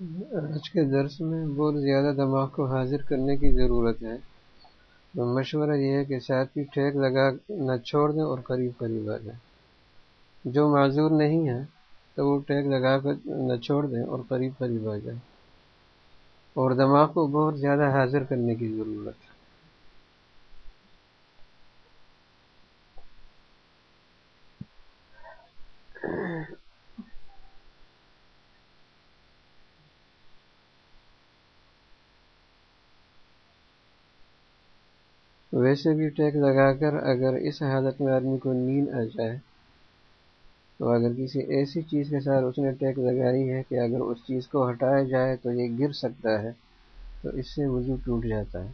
آج کے درس میں بہت زیادہ دماغ کو حاضر کرنے کی ضرورت ہے۔ تو مشورہ یہ ہے کہ ساتھی ٹھیک لگا نہ چھوڑ دیں اور قریب قریب آ جائیں۔ جو معذور نہیں ہے تو وہ ٹیک لگا کر نہ چھوڑ دیں اور قریب قریب آ جائیں۔ اور دماغ کو بہت زیادہ حاضر کرنے کی ضرورت ہے۔ ویسے بھی ٹیک لگا کر اگر اس حالت میں آدمی کو نیند آ جائے، تو اگر کسی ایسی چیز کے ساتھ اس نے ٹیک لگائی ہے کہ اگر اس چیز کو ہٹایا جائے تو یہ گر سکتا ہے، تو اس سے وضو ٹوٹ جاتا ہے۔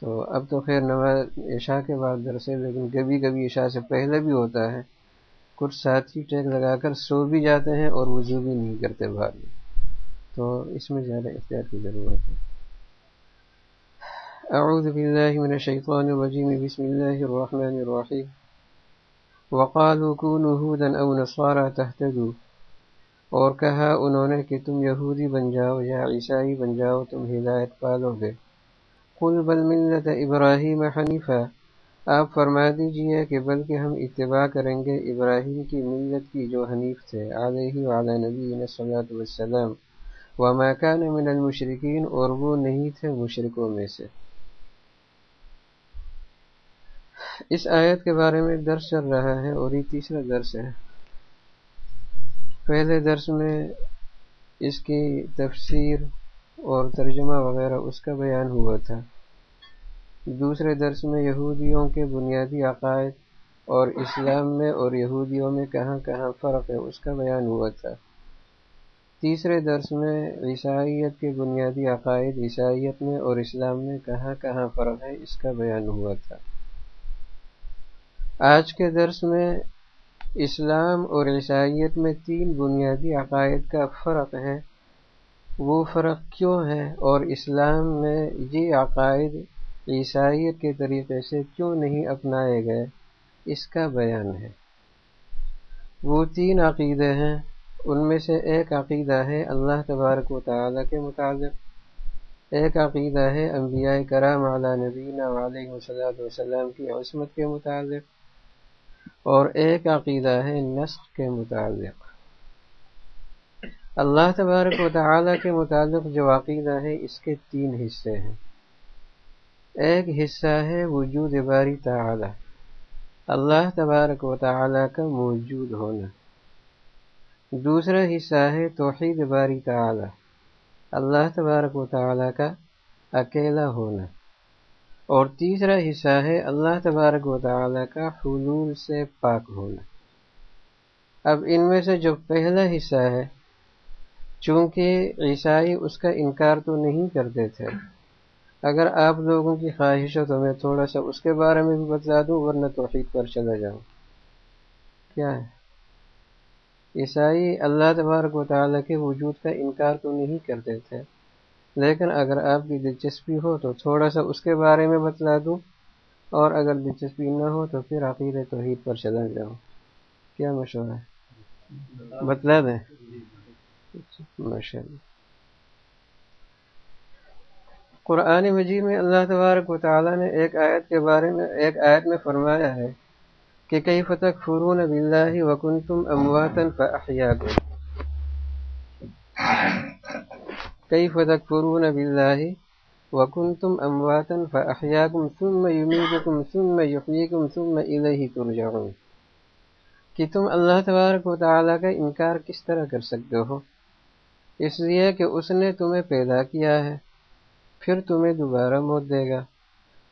تو اب تو خیر نماز عشاء کے بعد درس لیکن کبھی کبھی عشاء سے پہلے بھی ہوتا ہے۔ کچھ ساتھی ٹیک لگا کر سو بھی جاتے ہیں اور وضو بھی نہیں کرتے بعد میں۔ تو اس میں زیادہ احتیاط کی ضرورت ہے۔ اعوذ باللہ من الشیطان الرجیم بسم اللہ الرحمن الرحیم وقالوا كونوا هودا او نصارا تهتدوا. اور کہا انہوں نے کہ تم یہودی بن جاؤ یا عیسائی بن جاؤ، تم ہدایت پالو گے۔ قل بل ملت ابراہیم حنیفہ آپ فرما دیجیے کہ بلکہ ہم اتباع کریں گے ابراہیم کی ملت کی جو حنیف تھے، علیہ وعلی نبی صلاۃ والسلام وما كان من المشرقین اور وہ نہیں تھے مشرقوں میں سے۔ اس آیت کے بارے میں درس چل رہا ہے اور یہ تیسرا درس ہے۔ پہلے درس میں اس کی تفسیر اور ترجمہ وغیرہ اس کا بیان ہوا تھا۔ دوسرے درس میں یہودیوں کے بنیادی عقائد اور اسلام میں اور یہودیوں میں کہاں کہاں فرق ہے اس کا بیان ہوا تھا۔ تیسرے درس میں عیسائیت کے بنیادی عقائد، عیسائیت میں اور اسلام میں کہاں کہاں فرق ہے اس کا بیان ہوا تھا۔ آج کے درس میں اسلام اور عیسائیت میں تین بنیادی عقائد کا فرق ہے۔ وہ فرق کیوں ہے اور اسلام میں یہ عقائد عیسائیت کے طریقے سے کیوں نہیں اپنائے گئے؟ اس کا بیان ہے۔ وہ تین عقیدے ہیں۔ ان میں سے ایک عقیدہ ہے اللہ تبارک و تعالیٰ کے مطابق۔ ایک عقیدہ ہے انبیاء کرام علیہ نبینہ علیہ وسلم وسلم کی عصمت کے متعلق اور ایک عقیدہ ہے نسخ کے متعلق۔ اللہ تبارک و تعالیٰ کے متعلق جو عقیدہ ہے، اس کے تین حصے ہیں۔ ایک حصہ ہے وجود باری تعالی۔ اللہ تبارک و تعالیٰ کا موجود ہونا۔ دوسرا حصہ ہے توحید باری تعالی۔ اللہ تبارک و تعالیٰ کا اکیلا ہونا۔ اور تیسرا حصہ ہے اللہ تبارک و تعالیٰ کا حلول سے پاک ہونا۔ اب ان میں سے جو پہلا حصہ ہے، چونکہ عیسائی اس کا انکار تو نہیں کرتے تھے، اگر آپ لوگوں کی خواہش ہو تو میں تھوڑا سا اس کے بارے میں بھی بتلا دوں، ورنہ توحید پر چلا جاؤں۔ کیا ہے؟ عیسائی اللہ تبارک و تعالیٰ کے وجود کا انکار تو نہیں کرتے تھے لیکن اگر آپ کی دلچسپی ہو تو تھوڑا سا اس کے بارے میں بتلا دوں، اور اگر دلچسپی نہ ہو تو پھر عقید توحید پر چلا جاؤ کیا مشورہ ہے؟ بتلا دیں۔ ماشاء اللہ قرآن مجید میں اللہ تبارک و تعالیٰ نے ایک آیت کے بارے میں، ایک آیت میں فرمایا ہے کہ کئی فتح فرون اب اللہ وکن تم امواتن فاحیاکم كيف تكفرون بالله وكنتم أمواتا فأحياكم ثم يميتكم ثم يحييكم ثم إليه ترجعون. کہ تم اللہ تبارک و تعالیٰ کا انکار کس طرح کر سکتے ہو؟ اس لیے کہ اس نے تمہیں پیدا کیا ہے، پھر تمہیں دوبارہ موت دے گا،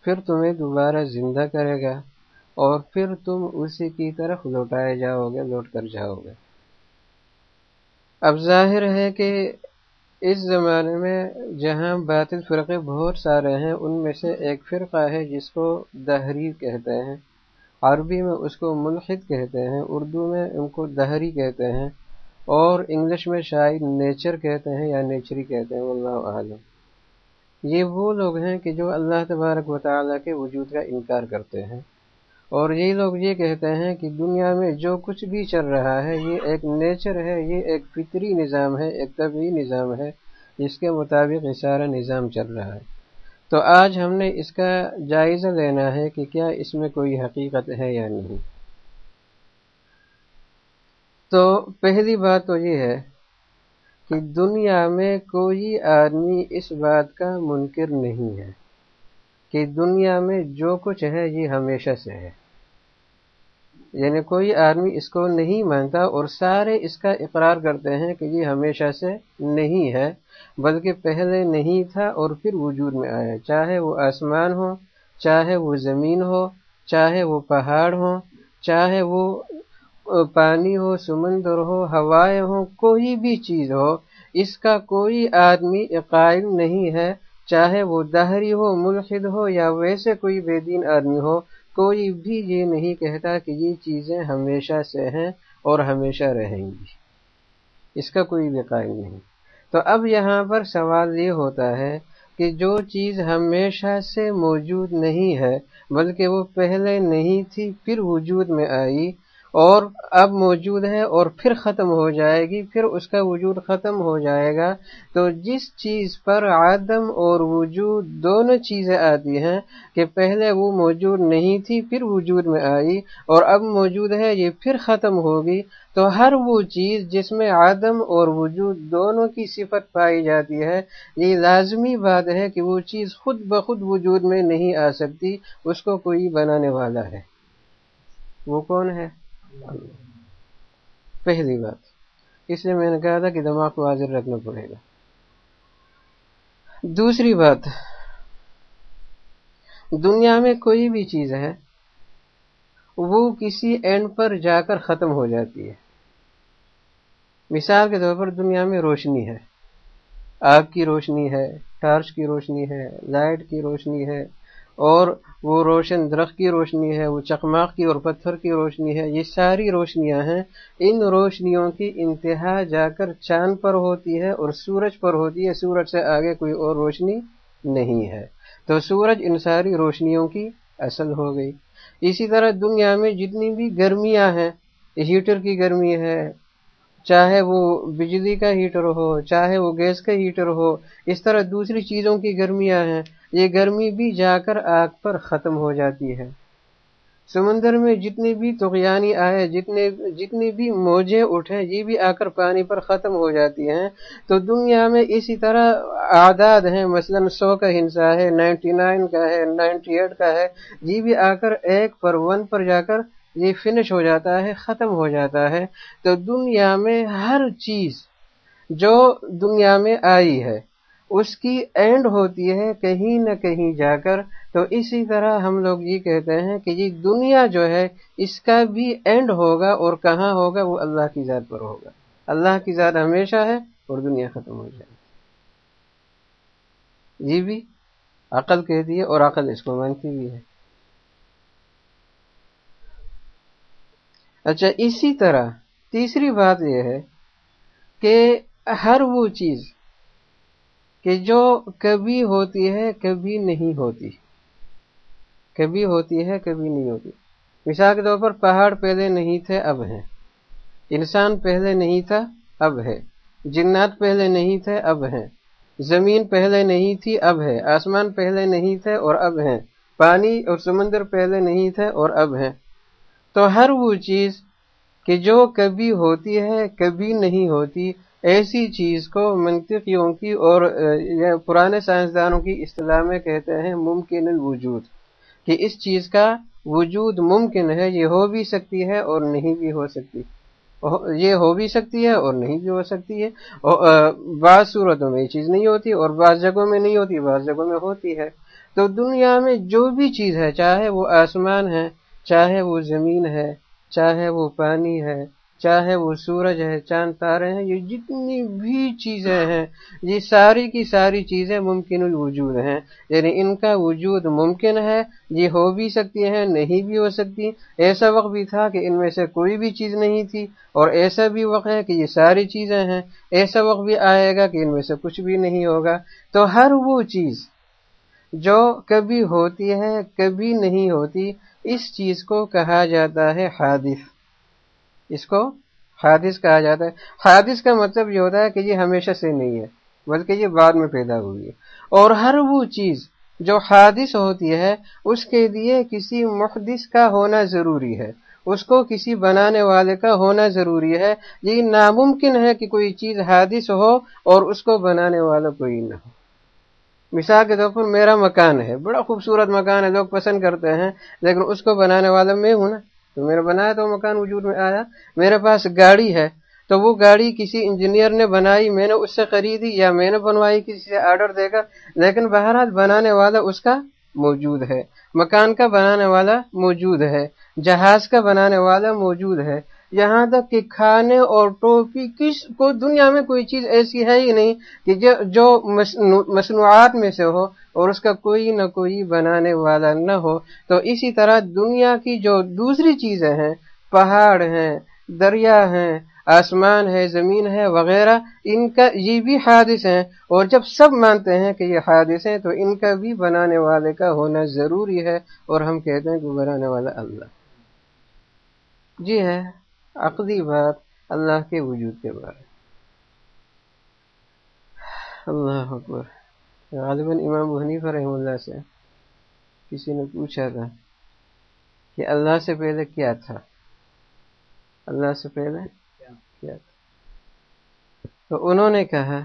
پھر تمہیں دوبارہ زندہ کرے گا، اور پھر تم اسی کی طرف لوٹائے جاؤ گے، لوٹ کر جاؤ گے۔ اب ظاہر ہے کہ اس زمانے میں جہاں باطل فرقے بہت سارے ہیں، ان میں سے ایک فرقہ ہے جس کو دہری کہتے ہیں۔ عربی میں اس کو ملحد کہتے ہیں، اردو میں ان کو دہری کہتے ہیں، اور انگلش میں شاید نیچر کہتے ہیں یا نیچری کہتے ہیں اللہ عالم یہ وہ لوگ ہیں کہ جو اللہ تبارک و تعالیٰ کے وجود کا انکار کرتے ہیں۔ اور یہ لوگ یہ کہتے ہیں کہ دنیا میں جو کچھ بھی چل رہا ہے، یہ ایک نیچر ہے، یہ ایک فطری نظام ہے، ایک طبعی نظام ہے، جس کے مطابق یہ سارا نظام چل رہا ہے۔ تو آج ہم نے اس کا جائزہ لینا ہے کہ کیا اس میں کوئی حقیقت ہے یا نہیں۔ تو پہلی بات تو یہ ہے کہ دنیا میں کوئی آدمی اس بات کا منکر نہیں ہے۔ کہ دنیا میں جو کچھ ہے، یہ ہمیشہ سے ہے۔ یعنی کوئی آدمی اس کو نہیں مانتا اور سارے اس کا اقرار کرتے ہیں کہ یہ ہمیشہ سے نہیں ہے، بلکہ پہلے نہیں تھا اور پھر وجود میں آیا۔ چاہے وہ آسمان ہو، چاہے وہ زمین ہو، چاہے وہ پہاڑ ہو، چاہے وہ پانی ہو، سمندر ہو، ہوائیں ہو کوئی بھی چیز ہو، اس کا کوئی آدمی قائل نہیں ہے۔ چاہے وہ دہری ہو، ملحد ہو یا ویسے کوئی بے دین آدمی ہو، کوئی بھی یہ نہیں کہتا کہ یہ چیزیں ہمیشہ سے ہیں اور ہمیشہ رہیں گی۔ اس کا کوئی بھی نہیں۔ تو اب یہاں پر سوال یہ ہوتا ہے کہ جو چیز ہمیشہ سے موجود نہیں ہے، بلکہ وہ پہلے نہیں تھی، پھر وجود میں آئی اور اب موجود ہے اور پھر ختم ہو جائے گی، پھر اس کا وجود ختم ہو جائے گا۔ تو جس چیز پر آدم اور وجود دونوں چیزیں آتی ہیں، کہ پہلے وہ موجود نہیں تھی، پھر وجود میں آئی اور اب موجود ہے، یہ پھر ختم ہوگی۔ تو ہر وہ چیز جس میں آدم اور وجود دونوں کی صفت پائی جاتی ہے، یہ لازمی بات ہے کہ وہ چیز خود بخود وجود میں نہیں آ سکتی، اس کو کوئی بنانے والا ہے۔ وہ کون ہے؟ پہلی بات۔ اس لیے میں نے کہا تھا کہ دماغ کو حاضر رکھنا پڑے گا۔ دوسری بات۔ دنیا میں کوئی بھی چیز ہے، وہ کسی اینڈ پر جا کر ختم ہو جاتی ہے۔ مثال کے طور پر دنیا میں روشنی ہے۔ آگ کی روشنی ہے، ٹارچ کی روشنی ہے، لائٹ کی روشنی ہے اور وہ روشن درخت کی روشنی ہے، وہ چکماق کی اور پتھر کی روشنی ہے، یہ ساری روشنیاں ہیں۔ ان روشنیوں کی انتہا جا کر چاند پر ہوتی ہے اور سورج پر ہوتی ہے۔ سورج سے آگے کوئی اور روشنی نہیں ہے۔ تو سورج ان ساری روشنیوں کی اصل ہو گئی۔ اسی طرح دنیا میں جتنی بھی گرمیاں ہیں، ہیٹر کی گرمی ہے چاہے وہ بجلی کا ہیٹر ہو، چاہے وہ گیس کا ہیٹر ہو، اس طرح دوسری چیزوں کی گرمیاں ہیں، یہ گرمی بھی جا کر آگ پر ختم ہو جاتی ہے۔ سمندر میں جتنی بھی تغیانی آئے، جتنے، جتنی بھی موجیں اٹھے یہ بھی آ کر پانی پر ختم ہو جاتی ہیں۔ تو دنیا میں اسی طرح اعداد ہیں، مثلا سو کا ہنسا ہے، نائنٹی نائن کا ہے، نائنٹی ایٹ کا ہے، یہ بھی آ کر ایک پر ون پر جا کر یہ فنش ہو جاتا ہے، ختم ہو جاتا ہے۔ تو دنیا میں ہر چیز جو دنیا میں آئی ہے، اس کی اینڈ ہوتی ہے کہیں نہ کہیں جا کر۔ تو اسی طرح ہم لوگ یہ کہتے ہیں کہ یہ دنیا جو ہے، اس کا بھی اینڈ ہوگا اور کہاں ہوگا؟ وہ اللہ کی ذات پر ہوگا۔ اللہ کی ذات ہمیشہ ہے اور دنیا ختم ہو جائے گی۔ یہ بھی، عقل کہتی ہے اور عقل اس کو مانتی بھی ہے۔ اچھا اسی طرح تیسری بات یہ ہے کہ ہر وہ چیز کہ جو کبھی ہوتی ہے، کبھی نہیں ہوتی۔ کبھی ہوتی ہے، کبھی نہیں ہوتی۔ مثال کے طور پر پہاڑ پہلے نہیں تھے، اب ہیں۔ انسان پہلے نہیں تھا، اب ہے۔ جنات پہلے نہیں تھے، اب ہیں۔ زمین پہلے نہیں تھی، اب ہے۔ آسمان پہلے نہیں تھے اور اب ہیں۔ پانی اور سمندر پہلے نہیں تھے اور اب ہیں۔ تو ہر وہ چیز کہ جو کبھی ہوتی ہے، کبھی نہیں ہوتی، ایسی چیز کو منطقیوں کی اور پرانے سائنسدانوں کی اصطلاح میں کہتے ہیں ممکن الوجود، کہ اس چیز کا وجود ممکن ہے، یہ ہو بھی سکتی ہے اور نہیں بھی ہو سکتی۔ یہ ہو بھی سکتی ہے اور نہیں بھی ہو سکتی ہے۔ بعض صورتوں میں یہ چیز نہیں ہوتی اور بعض جگہوں میں نہیں ہوتی، بعض جگہوں میں ہوتی ہے۔ تو دنیا میں جو بھی چیز ہے، چاہے وہ آسمان ہے چاہے وہ زمین ہے، چاہے وہ پانی ہے، چاہے وہ سورج ہے، چاند تارے ہیں، یہ جتنی بھی چیزیں ہیں، یہ ساری کی ساری چیزیں ممکن الوجود ہیں۔ یعنی ان کا وجود ممکن ہے، یہ ہو بھی سکتی ہیں، نہیں بھی ہو سکتی۔ ایسا وقت بھی تھا کہ ان میں سے کوئی بھی چیز نہیں تھی، اور ایسا بھی وقت ہے کہ یہ ساری چیزیں ہیں۔ ایسا وقت بھی آئے گا کہ ان میں سے کچھ بھی نہیں ہوگا۔ تو ہر وہ چیز جو کبھی ہوتی ہے، کبھی نہیں ہوتی، اس چیز کو کہا جاتا ہے حادث۔ اس کو حادث کہا جاتا ہے۔ حادث کا مطلب یہ ہوتا ہے کہ یہ ہمیشہ سے نہیں ہے، بلکہ یہ بعد میں پیدا ہوئی ہے۔ اور ہر وہ چیز جو حادث ہوتی ہے، اس کے لیے کسی محدث کا ہونا ضروری ہے۔ اس کو کسی بنانے والے کا ہونا ضروری ہے۔ یہ ناممکن ہے کہ کوئی چیز حادث ہو اور اس کو بنانے والا کوئی نہ ہو۔ مثال کے طور پر میرا مکان ہے، بڑا خوبصورت مکان ہے، لوگ پسند کرتے ہیں، لیکن اس کو بنانے والا میں ہوں نا۔ تو میرا بنایا تو مکان وجود میں آیا۔ میرے پاس گاڑی ہے، تو وہ گاڑی کسی انجینئر نے بنائی، میں نے اس سے خریدی یا میں نے بنوائی، کسی سے آرڈر دے کر۔ لیکن بہرحال بنانے والا اس کا موجود ہے۔ مکان کا بنانے والا موجود ہے، جہاز کا بنانے والا موجود ہے۔ یہاں تک کہ کھانے اور ٹوپی کس کو دنیا میں کوئی چیز ایسی ہے ہی نہیں کہ جو مصنوعات میں سے ہو اور اس کا کوئی نہ کوئی بنانے والا نہ ہو۔ تو اسی طرح دنیا کی جو دوسری چیزیں ہیں، پہاڑ ہیں، دریا ہیں، آسمان ہے، زمین ہے وغیرہ، ان کا یہ بھی حادث ہیں۔ اور جب سب مانتے ہیں کہ یہ حادث ہیں، تو ان کا بھی بنانے والے کا ہونا ضروری ہے۔ اور ہم کہتے ہیں کہ بنانے والا اللہ۔ جی ہے۔ عقدی بات اللہ کے وجود کے بارے۔ اللہ اکبر۔ غالباً امام حنیفہ رحم اللہ سے کسی نے پوچھا تھا کہ اللہ سے پہلے کیا تھا؟ اللہ سے پہلے کیا تھا؟ تو انہوں نے کہا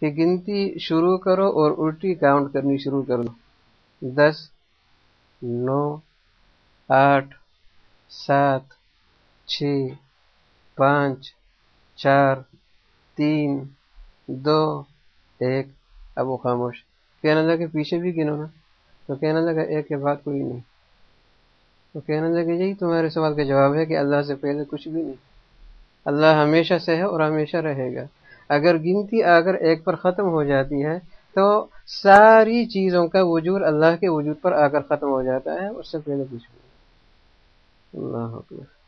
کہ گنتی شروع کرو اور الٹی کاؤنٹ کرنی شروع کر دو۔ دس، نو، آٹھ، سات چھ، پانچ، چار، تین، دو، ایک۔ اب وہ خاموش۔ کہنے لگا پیچھے بھی گنو نا۔ تو کہنے لگا ایک کے بعد کوئی نہیں۔ تو کہنے لگا یہی تمہارے سوال کا جواب ہے کہ اللہ سے پہلے کچھ بھی نہیں۔ اللہ ہمیشہ سے ہے اور ہمیشہ رہے گا۔ اگر گنتی اگر ایک پر ختم ہو جاتی ہے، تو ساری چیزوں کا وجود اللہ کے وجود پر آ کر ختم ہو جاتا ہے اس سے پہلے کچھ بھی نہیں۔ اللہ حکم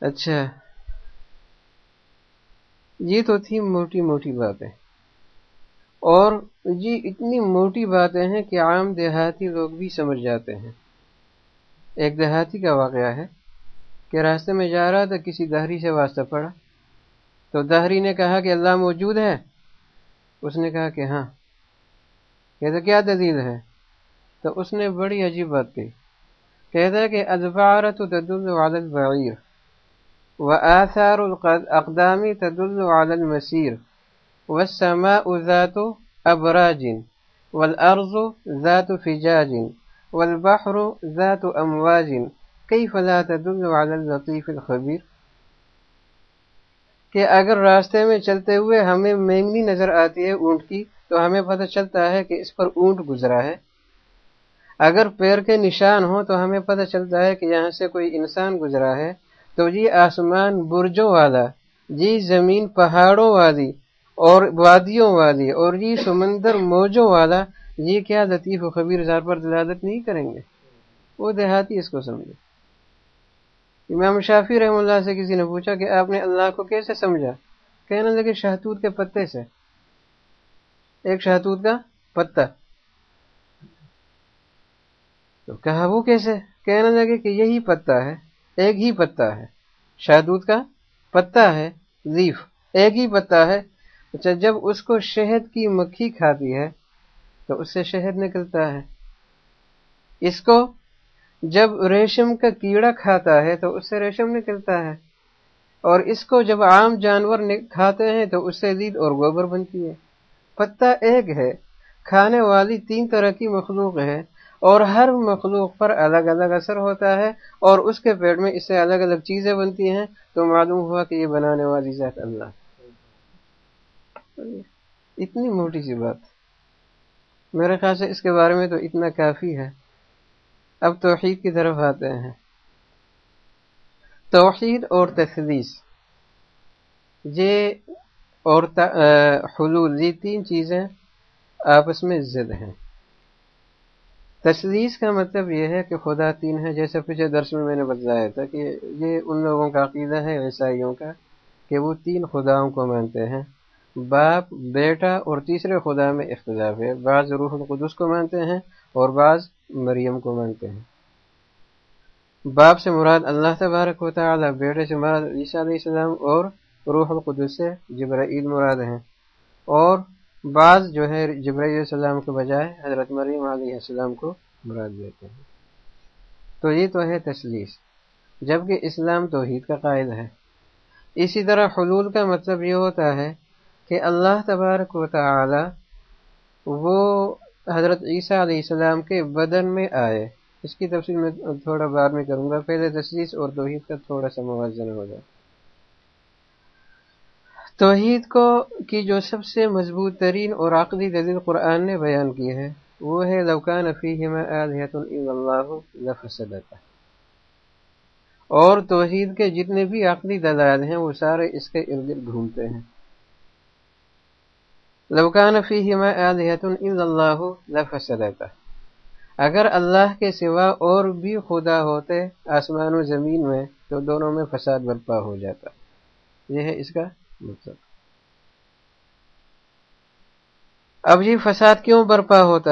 اچھا۔ یہ تو تھی موٹی موٹی باتیں۔ اور یہ اتنی موٹی باتیں ہیں کہ عام دیہاتی لوگ بھی سمجھ جاتے ہیں۔ ایک دیہاتی کا واقعہ ہے کہ راستے میں جا رہا تھا، کسی دہری سے واسطہ پڑا۔ تو دہری نے کہا کہ اللہ موجود ہے۔ اس نے کہا کہ ہاں۔ کہ کیا دلیل ہے؟ تو اس نے بڑی عجیب بات کہی۔ کہتا ہے کہ ادبارت تدل عدد بعیر وآثار الأقدام تدل على المسير، والسماء ذات أبراج، والأرض ذات فجاج، والبحر ذات أمواج. كيف لا تدل على اللطيف الخبير؟ کہ اگر راستے میں چلتے ہوئے ہمیں مینگنی نظر آتی ہے اونٹ کی، تو ہمیں پتہ چلتا ہے کہ اس پر اونٹ گزرا ہے۔ اگر پیر کے نشان ہو تو ہمیں پتہ چلتا ہے کہ یہاں سے کوئی انسان گزرا ہے۔ تو جی آسمان برجوں والا جی زمین پہاڑوں والی اور وادیوں والی اور جی سمندر موجوں والا، یہ کیا لطیف و خبیر زار پر دلالت نہیں کریں گے؟ وہ دیہاتی اس کو سمجھے۔ امام شافی رحم اللہ سے کسی نے پوچھا کہ آپ نے اللہ کو کیسے سمجھا؟ کہنے لگے شہتوت کے پتے سے۔ ایک شہتوت کا پتا تو کہا وہ کیسے؟ کہنے لگے کہ یہی پتا ہے۔ ایک ہی پتا ہے۔ شہدود کا پتا ہے لیف ایک ہی پتا ہے۔ اچھا جب اس کو شہد کی مکھی کھاتی ہے، تو اس سے شہد نکلتا ہے۔ اس کو جب ریشم کا کیڑا کھاتا ہے، تو اس سے ریشم نکلتا ہے۔ اور اس کو جب عام جانور کھاتے ہیں، تو اس سے لید اور گوبر بنتی ہے۔ پتا ایک ہے، کھانے والی تین طرح کی مخلوق ہے اور ہر مخلوق پر الگ الگ اثر ہوتا ہے اور اس کے پیٹ میں اس سے الگ الگ چیزیں بنتی ہیں، تو معلوم ہوا کہ یہ بنانے والی ذات اللہ اتنی موٹی سی بات۔ میرے خیال سے اس کے بارے میں تو اتنا کافی ہے۔ اب توحید کی طرف آتے ہیں۔ توحید اور تخلیص۔ یہ اور حلول، یہ تین چیزیں آپس میں ضد ہیں۔ تشلیس کا مطلب یہ ہے کہ خدا تین ہے جیسے پچھلے درس میں میں نے بتلایا تھا کہ یہ ان لوگوں کا عقیدہ ہے، عیسائیوں کا، کہ وہ تین خداؤں کو مانتے ہیں۔ باپ، بیٹا اور تیسرے خدا میں اختلاف ہے۔ بعض روح القدس کو مانتے ہیں اور بعض مریم کو مانتے ہیں۔ باپ سے مراد اللہ تبارک و تعالی، بیٹے سے مراد عیسیٰ علیہ السلام اور روح القدس سے جبرائیل مراد ہیں۔ اور بعض جو ہے جبرائیل علیہ السلام کے بجائے حضرت مریم علیہ السلام کو مراد دیتے ہیں۔ تو یہ تو ہے تسلیس۔ جبکہ اسلام توحید کا قائد ہے۔ اسی طرح حلول کا مطلب یہ ہوتا ہے کہ اللہ تبارک و تعالی وہ حضرت عیسیٰ علیہ السلام کے بدن میں آئے۔ اس کی تفصیل میں تھوڑا بعد میں کروں گا۔ پہلے تشریح اور توحید کا تھوڑا سا موازنہ ہو جائے۔ توحید کو کی جو سب سے مضبوط ترین اور عقدی دلیل قرآن نے بیان کی ہے، وہ ہے لوکان اللہ اور توحید کے جتنے بھی عقدی دلائل ہیں، وہ سارے اس کے ارد گرد گھومتے ہیں۔ لوکان فی اللہ لفسدتا اگر اللہ کے سوا اور بھی خدا ہوتے آسمان و زمین میں، تو دونوں میں فساد برپا ہو جاتا۔ یہ ہے اس کا مطلب۔ اب جی فساد کیوں برپا ہوتا؟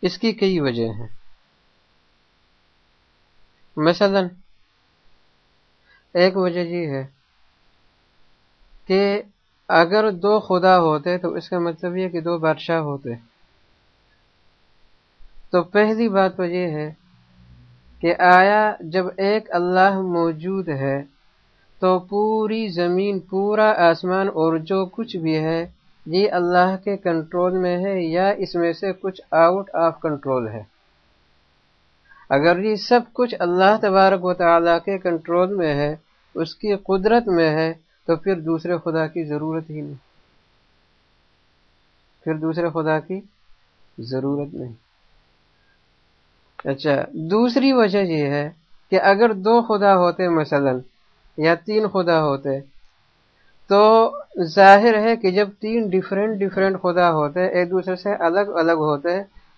اس کی کئی وجہ ہیں۔ مثلا، ایک وجہ یہ ہے کہ اگر دو خدا ہوتے تو اس کا مطلب یہ کہ دو بادشاہ ہوتے۔ تو پہلی بات تو یہ ہے کہ آیا جب ایک اللہ موجود ہے تو پوری زمین، پورا آسمان اور جو کچھ بھی ہے، یہ اللہ کے کنٹرول میں ہے یا اس میں سے کچھ آؤٹ آف کنٹرول ہے؟ اگر یہ سب کچھ اللہ تبارک و تعالیٰ کے کنٹرول میں ہے، اس کی قدرت میں ہے، تو پھر دوسرے خدا کی ضرورت ہی نہیں۔ پھر دوسرے خدا کی ضرورت نہیں۔ اچھا دوسری وجہ یہ ہے کہ اگر دو خدا ہوتے مثلا یا تین خدا ہوتے، تو ظاہر ہے کہ جب تین ڈفرینٹ ڈفرینٹ خدا ہوتے، ایک دوسرے سے الگ الگ ہوتے،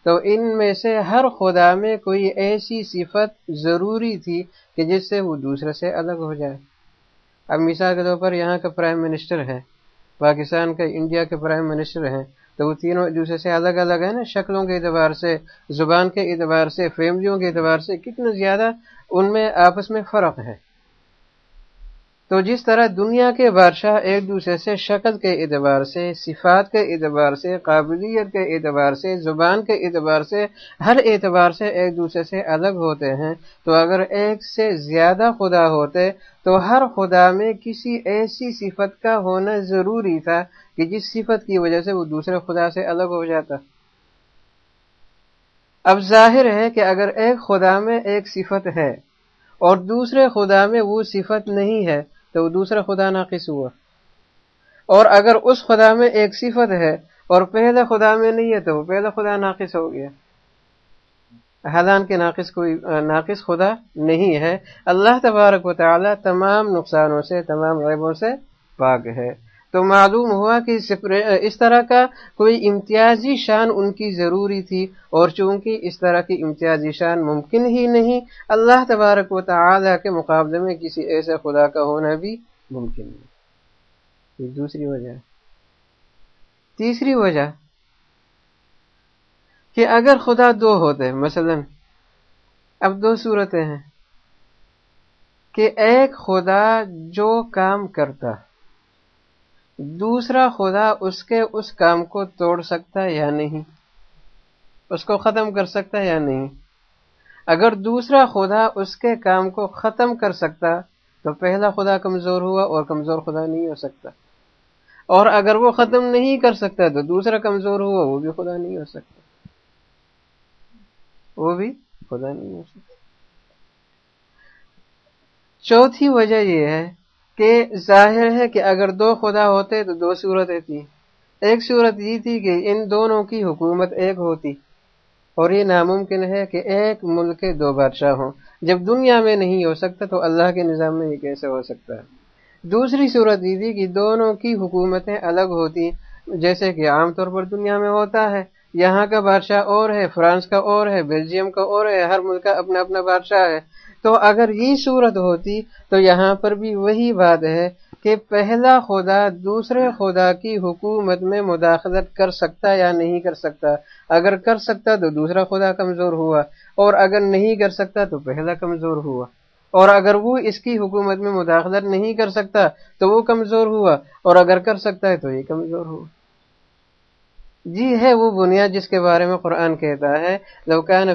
تو ان میں سے ہر خدا میں کوئی ایسی صفت ضروری تھی کہ جس سے وہ دوسرے سے الگ ہو جائے۔ اب مثال کے طور پر یہاں کا پرائم منسٹر ہے، پاکستان کا، انڈیا کے پرائم منسٹر ہیں۔ تو وہ تینوں ایک دوسرے سے الگ الگ ہیں نا، شکلوں کے اعتبار سے، زبان کے اعتبار سے فیملیوں کے اعتبار سے کتنا زیادہ ان میں آپس میں فرق ہے۔ تو جس طرح دنیا کے بادشاہ ایک دوسرے سے شکل کے اعتبار سے، صفات کے اعتبار سے، قابلیت کے اعتبار سے، زبان کے اعتبار سے، ہر اعتبار سے ایک دوسرے سے الگ ہوتے ہیں، تو اگر ایک سے زیادہ خدا ہوتے، تو ہر خدا میں کسی ایسی صفت کا ہونا ضروری تھا کہ جس صفت کی وجہ سے وہ دوسرے خدا سے الگ ہو جاتا۔ اب ظاہر ہے کہ اگر ایک خدا میں ایک صفت ہے اور دوسرے خدا میں وہ صفت نہیں ہے تو وہ دوسرا خدا ناقص ہوا۔ اور اگر اس خدا میں ایک صفت ہے اور پہلے خدا میں نہیں ہے تو وہ پہلا خدا ناقص ہو گیا۔ حالانکہ ناقص کوئی، ناقص خدا نہیں ہے۔ اللہ تبارک و تعالی تمام نقصانوں سے، تمام غیبوں سے پاک ہے۔ تو معلوم ہوا کہ اس طرح کا کوئی امتیازی شان ان کی ضروری تھی اور چونکہ اس طرح کی امتیازی شان ممکن ہی نہیں، اللہ تبارک و تعالی کے مقابلے میں کسی ایسے خدا کا ہونا بھی ممکن نہیں۔ یہ دوسری وجہ۔ تیسری وجہ کہ اگر خدا دو ہوتے، مثلا اب دو صورتیں ہیں کہ ایک خدا جو کام کرتا دوسرا خدا اس کے اس کام کو توڑ سکتا ہے یا نہیں؟ اس کو ختم کر سکتا ہے یا نہیں؟ اگر دوسرا خدا اس کے کام کو ختم کر سکتا، تو پہلا خدا کمزور ہوا اور کمزور خدا نہیں ہو سکتا۔ اور اگر وہ ختم نہیں کر سکتا، تو دوسرا کمزور ہوا، وہ بھی خدا نہیں ہو سکتا۔ وہ بھی خدا نہیں ہو سکتا۔ چوتھی وجہ یہ ہے کہ ظاہر ہے کہ اگر دو خدا ہوتے تو دو صورتیں تھیں۔ ایک صورت یہ تھی کہ ان دونوں کی حکومت ایک ہوتی۔ اور یہ ناممکن ہے کہ ایک ملک کے دو بادشاہ ہوں۔ جب دنیا میں نہیں ہو سکتا تو اللہ کے نظام میں یہ کیسے ہو سکتا ہے؟ دوسری صورت یہ تھی کہ دونوں کی حکومتیں الگ ہوتی، جیسے کہ عام طور پر دنیا میں ہوتا ہے۔ یہاں کا بادشاہ اور ہے، فرانس کا اور ہے، بیلجیم کا اور ہے، ہر ملک کا اپنا اپنا بادشاہ ہے۔ تو اگر یہ صورت ہوتی تو یہاں پر بھی وہی بات ہے کہ پہلا خدا دوسرے خدا کی حکومت میں مداخلت کر سکتا یا نہیں کر سکتا۔ اگر کر سکتا تو دوسرا خدا کمزور ہوا، اور اگر نہیں کر سکتا تو پہلا کمزور ہوا۔ اور اگر وہ اس کی حکومت میں مداخلت نہیں کر سکتا تو وہ کمزور ہوا، اور اگر کر سکتا ہے تو یہ کمزور ہوا۔ جی ہے وہ بنیاد جس کے بارے میں قرآن کہتا ہے لوکان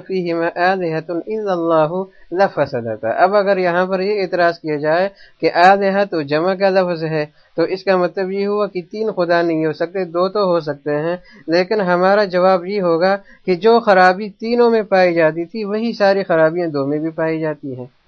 اللہ لفظ اب اگر یہاں پر یہ اعتراض کیا جائے کہ آلحت تو جمع کا لفظ ہے، تو اس کا مطلب یہ ہوا کہ تین خدا نہیں ہو سکتے، دو تو ہو سکتے ہیں۔ لیکن ہمارا جواب یہ ہوگا کہ جو خرابی تینوں میں پائی جاتی تھی، وہی ساری خرابیاں دو میں بھی پائی جاتی ہیں۔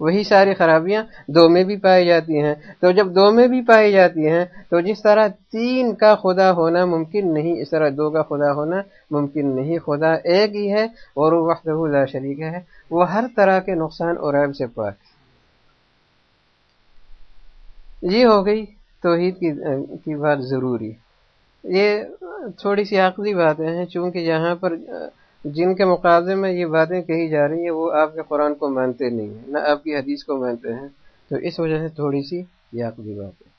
وہی ساری خرابیاں دو میں بھی پائی جاتی ہیں۔ تو جب دو میں بھی پائی جاتی ہیں، تو جس طرح تین کا خدا ہونا ممکن نہیں، اس طرح دو کا خدا ہونا ممکن نہیں۔ خدا ایک ہی ہے اور وہ وقت لا شریک ہے۔ وہ ہر طرح کے نقصان اور عیب سے پاک یہ ہو گئی توحید کی بات ضروری۔ یہ تھوڑی سی عقلی باتیں ہیں، چونکہ یہاں پر جن کے مقابلے میں یہ باتیں کہی جا رہی ہیں، وہ آپ کے قرآن کو مانتے نہیں ہیں، نہ آپ کی حدیث کو مانتے ہیں۔ تو اس وجہ سے تھوڑی سی یہ بات ہے۔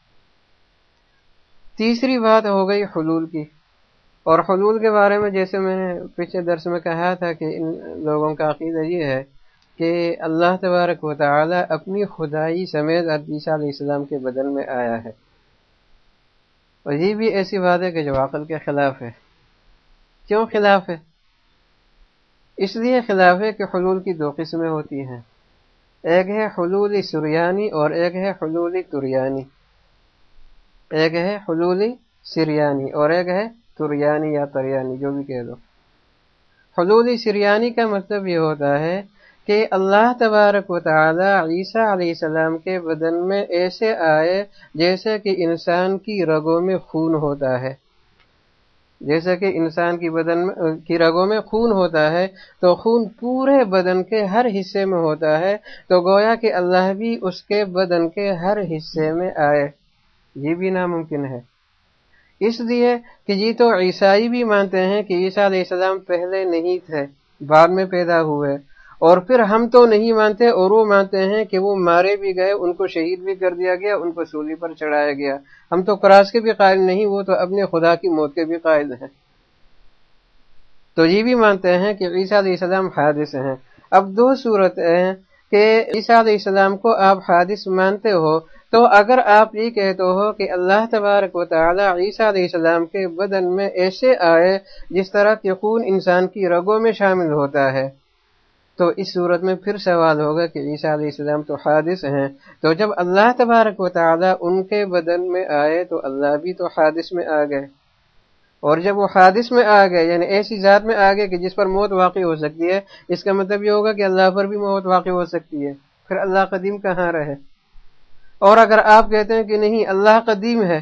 تیسری بات ہو گئی حلول کی۔ اور حلول کے بارے میں جیسے میں نے پچھلے درس میں کہا تھا کہ ان لوگوں کا عقیدہ یہ ہے کہ اللہ تبارک و تعالی اپنی خدائی سمیت عیسیٰ علیہ السلام کے بدن میں آیا ہے۔ اور یہ بھی ایسی بات ہے کہ جو عقل کے خلاف ہے۔ کیوں خلاف ہے؟ اس لیے خلاف ہے کہ حلول کی دو قسمیں ہوتی ہیں۔ ایک ہے حلول سریانی اور ایک ہے حلول تریانی ایک ہے حلول سریانی اور ایک ہے تریانی یا تریانی، جو بھی کہہ دو۔ حلول سریانی کا مطلب یہ ہوتا ہے کہ اللہ تبارک و تعالی عیسیٰ علیہ السلام کے بدن میں ایسے آئے جیسے کہ انسان کی رگوں میں خون ہوتا ہے۔ جیسا کہ انسان کی بدن میں، کی رگوں میں خون ہوتا ہے، تو خون پورے بدن کے ہر حصے میں ہوتا ہے۔ تو گویا کہ اللہ بھی اس کے بدن کے ہر حصے میں آئے۔ یہ بھی ناممکن ہے۔ اس لیے کہ یہ تو عیسائی بھی مانتے ہیں کہ عیسیٰ علیہ السلام پہلے نہیں تھے، بعد میں پیدا ہوئے۔ اور پھر ہم تو نہیں مانتے اور وہ مانتے ہیں کہ وہ مارے بھی گئے، ان کو شہید بھی کر دیا گیا، ان کو سولی پر چڑھایا گیا۔ ہم تو کراس کے بھی قائل نہیں، وہ تو اپنے خدا کی موت کے بھی قائل ہیں۔ تو یہ بھی مانتے ہیں کہ عیسیٰ علیہ السلام حادث ہیں۔ اب دو صورت ہیں کہ عیسیٰ علیہ السلام کو آپ حادث مانتے ہو۔ تو اگر آپ یہ کہتے ہو کہ اللہ تبارک و تعالی عیسیٰ علیہ السلام کے بدن میں ایسے آئے جس طرح کہ خون انسان کی رگوں میں شامل ہوتا ہے۔ تو اس صورت میں پھر سوال ہوگا کہ عیسیٰ علیہ السلام تو حادث ہیں۔ تو جب اللہ تبارک و تعالی ان کے بدن میں آئے تو اللہ بھی تو حادث میں آ گئے۔ اور جب وہ حادث میں آ گئے یعنی ایسی ذات میں آ گئے کہ جس پر موت واقع ہو سکتی ہے، اس کا مطلب یہ ہوگا کہ اللہ پر بھی موت واقع ہو سکتی ہے۔ پھر اللہ قدیم کہاں رہے؟ اور اگر آپ کہتے ہیں کہ نہیں، اللہ قدیم ہے،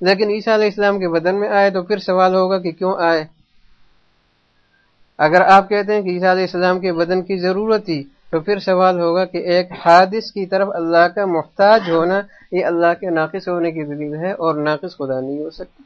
لیکن عیسیٰ علیہ السلام کے بدن میں آئے تو پھر سوال ہوگا کہ کیوں آئے؟ اگر آپ کہتے ہیں کہ عیسیٰ علیہ السلام کے بدن کی ضرورت تھی، تو پھر سوال ہوگا کہ ایک حادث کی طرف اللہ کا محتاج ہونا یہ اللہ کے ناقص ہونے کی دلیل ہے اور ناقص خدا نہیں ہو سکتی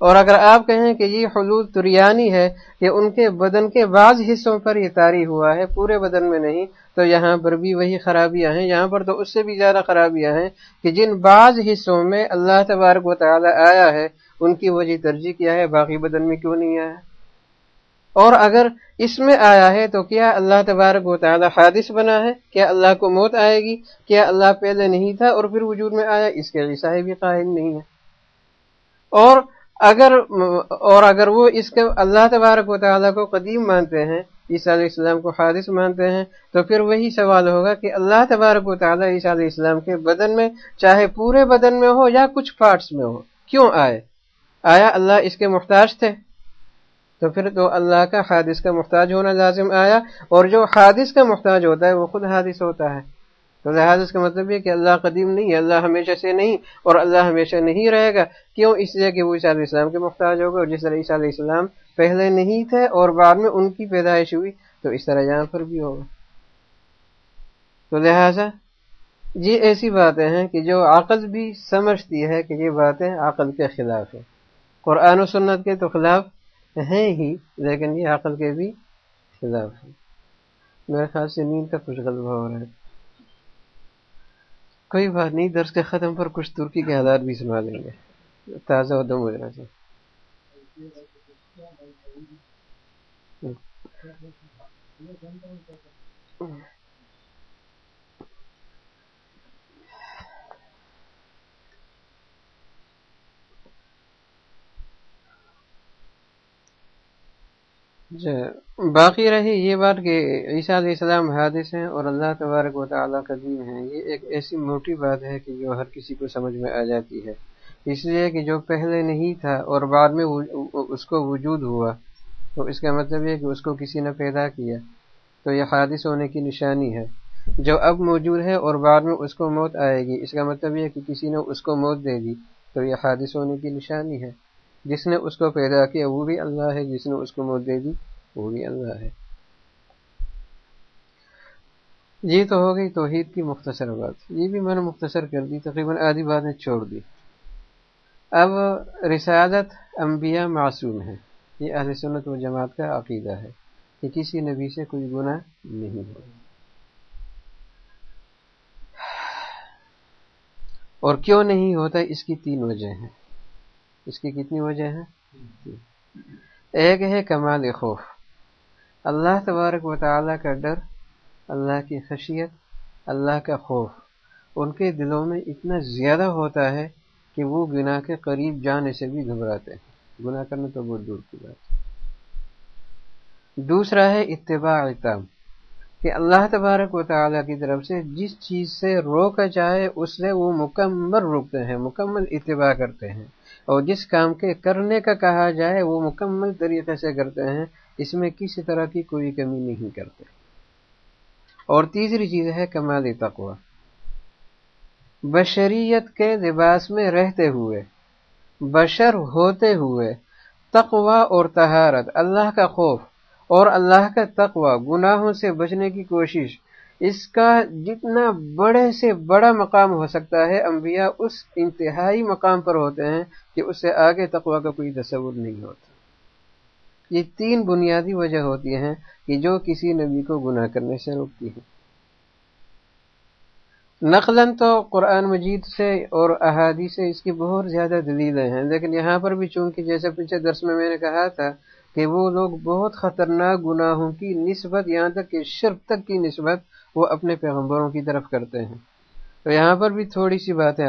اور اگر آپ کہیں کہ یہ حلول تریانی ہے کہ ان کے بدن کے بعض حصوں پر یہ تاری ہوا ہے، پورے بدن میں نہیں، تو یہاں پر بھی وہی خرابیاں ہیں۔ یہاں پر تو اس سے بھی زیادہ خرابیاں ہیں کہ جن بعض حصوں میں اللہ تبارک و تعالی آیا ہے، ان کی وجہ ترجیح کیا ہے، باقی بدن میں کیوں نہیں آیا؟ اور اگر اس میں آیا ہے تو کیا اللہ تبارک و تعالی حادث بنا ہے؟ کیا اللہ کو موت آئے گی؟ کیا اللہ پہلے نہیں تھا اور پھر وجود میں آیا؟ اس کے عیسائی بھی قائل نہیں ہے۔ اور اگر اور اگر وہ اس کے اللہ تبارک و تعالیٰ کو قدیم مانتے ہیں، عیسیٰ علیہ السلام کو حادث مانتے ہیں، تو پھر وہی سوال ہوگا کہ اللہ تبارک و تعالیٰ عیسیٰ علیہ السلام کے بدن میں، چاہے پورے بدن میں ہو یا کچھ پارٹس میں ہو، کیوں آئے؟ آیا اللہ اس کے محتاج تھے؟ تو پھر تو اللہ کا حادث کا محتاج ہونا لازم آیا اور جو حادث کا محتاج ہوتا ہے وہ خود حادث ہوتا ہے۔ تو لہٰذا اس کا مطلب یہ کہ اللہ قدیم نہیں ہے، اللہ ہمیشہ سے نہیں اور اللہ ہمیشہ نہیں رہے گا۔ کیوں؟ اس لیے کہ وہ عیسیٰ علیہ السلام کے محتاج ہوگا اور جس طرح عیسیٰ علیہ السلام پہلے نہیں تھے اور بعد میں ان کی پیدائش ہوئی، تو اس طرح یہاں پر بھی ہوگا۔ تو لہٰذا یہ ایسی باتیں ہیں کہ جو عقل بھی سمجھتی ہے کہ یہ باتیں عقل کے خلاف ہیں۔ قرآن و سنت کے تو خلاف ہیں ہی، لیکن یہ عقل کے بھی خلاف ہیں میرے خیال سے نیند کا کچھ غلبہ ہو رہا ہے۔ کوئی بات نہیں، درس کے ختم پر کچھ ترکی کے حالات بھی سنا لیں گے۔ تازہ و ادم ہو جانا چاہیے جی۔ باقی رہی یہ بات کہ عیسیٰ علیہ السلام حادث ہیں اور اللہ تبارک و تعالیٰ قدیم ہیں۔ یہ ایک ایسی موٹی بات ہے کہ جو ہر کسی کو سمجھ میں آ جاتی ہے۔ اس لیے کہ جو پہلے نہیں تھا اور بعد میں اس کو وجود ہوا، تو اس کا مطلب یہ کہ اس کو کسی نے پیدا کیا۔ تو یہ حادث ہونے کی نشانی ہے۔ جو اب موجود ہے اور بعد میں اس کو موت آئے گی، اس کا مطلب یہ کہ کسی نے اس کو موت دے دی، تو یہ حادث ہونے کی نشانی ہے۔ جس نے اس کو پیدا کیا وہ بھی اللہ ہے، جس نے اس کو موت دے دی وہ بھی اللہ ہے۔ یہ تو ہو گئی توحید کی مختصر بات۔ یہ بھی میں نے مختصر کر دی، تقریباً آدھی باتیں چھوڑ دی۔ اب رسالت انبیاء معصوم ہے یہ اہل سنت و جماعت کا عقیدہ ہے کہ کسی نبی سے کوئی گناہ نہیں ہو۔ اور کیوں نہیں ہوتا اس کی تین وجہ ہیں؟ اس کی کتنی وجہ ہے ایک ہے کمال خوف۔ اللہ تبارک و تعالیٰ کا ڈر، اللہ کی خشیت، اللہ کا خوف۔ ان کے دلوں میں اتنا زیادہ ہوتا ہے کہ وہ گناہ کے قریب جانے سے بھی گھبراتے ہیں۔ گناہ کرنا تو بہت دور کی بات ہے۔ دوسرا ہے اتباع اعتام کہ اللہ تبارک و تعالیٰ کی طرف سے جس چیز سے روکا چاہے اس سے وہ مکمل روکتے ہیں، مکمل اتباع کرتے ہیں۔ اور جس کام کے کرنے کا کہا جائے، وہ مکمل طریقے سے کرتے ہیں، اس میں کسی طرح کی کوئی کمی نہیں کرتے۔ اور تیسری چیز ہے کمال تقوا بشریت کے لباس میں رہتے ہوئے، بشر ہوتے ہوئے تقوا اور تہارت اللہ کا خوف اور اللہ کا تقوا گناہوں سے بچنے کی کوشش اس کا جتنا بڑے سے بڑا مقام ہو سکتا ہے، انبیاء اس انتہائی مقام پر ہوتے ہیں کہ اس سے آگے تقوا کا کوئی تصور نہیں ہوتا۔ یہ تین بنیادی وجہ ہوتی ہیں کہ جو کسی نبی کو گناہ کرنے سے روکتی ہے نقلاً تو قرآن مجید سے اور احادی سے اس کی بہت زیادہ دلیلیں ہیں، لیکن یہاں پر بھی چونکہ جیسے پیچھے درس میں میں نے کہا تھا کہ وہ لوگ بہت خطرناک گناہوں کی نسبت یہاں تک کہ شرف تک کی نسبت وہ اپنے پیغمبروں کی طرف کرتے ہیں۔ تو یہاں پر بھی تھوڑی سی بات ہے